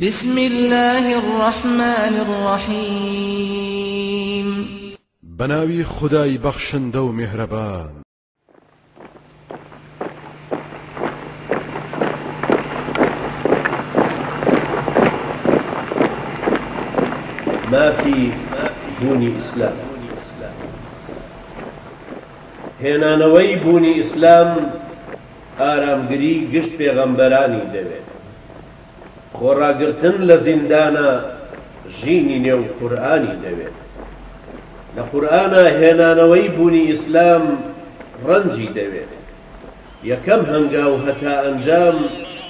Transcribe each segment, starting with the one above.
بسم اللە الرحمن الرحیم بەناوی خودای بەخشندە و میهرەبان. مافی بوونی ئیسلام هێنانەوەی بوونی ئیسلام، ئارامگری گشت پێغەمبەرانی دەوێ. خۆڕاگرتن لە زیندانا ژینی نێو قورئانی دەوێ. لە قورئانا هێنانەوەی بوونی ئیسلام ڕەنجی دەوێ. یەکەم هەنگاو هەتا ئەنجام.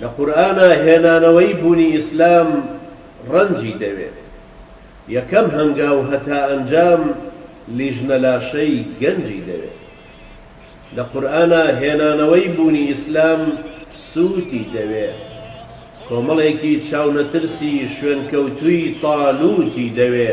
لە قورئانا هێنانەوەی بوونی ئیسلام ڕەنجی دەوێ یەکەم هەنگاو هەتا ئەنجام لیژنە لاشەی گەنجی دەوێ. لە قورئانا هێنانەوەی بوونی ئیسلام سوودی دەوێ کۆمەڵێکی چاونەترسی شوێنکەوتووی تالوتی دەوێ.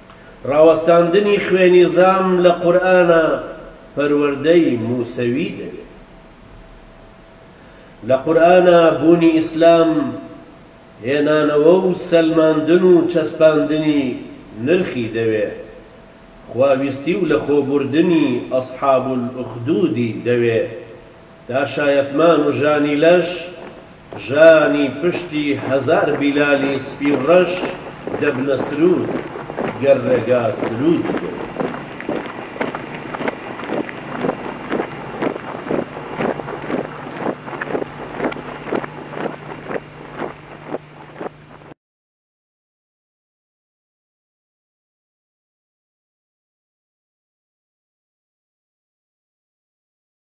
ڕاوەستاندنی خوێنی زام لە قورئانە پەروەردەی موسەوی دەبێت. لە قورئانە بوونی ئیسلام هێنانەوە و سەلماندن و چەسپاندنی نرخی دەوێ. خواویستی و لەخۆبوردنی اصحاب الاخدودی دەوێ تا شایەتمان و ژانی لەش، ژانی پشتی هەزار بیلالی سپی و ڕەش دەبنە سروود، گەر ڕێگا سروودی بێ.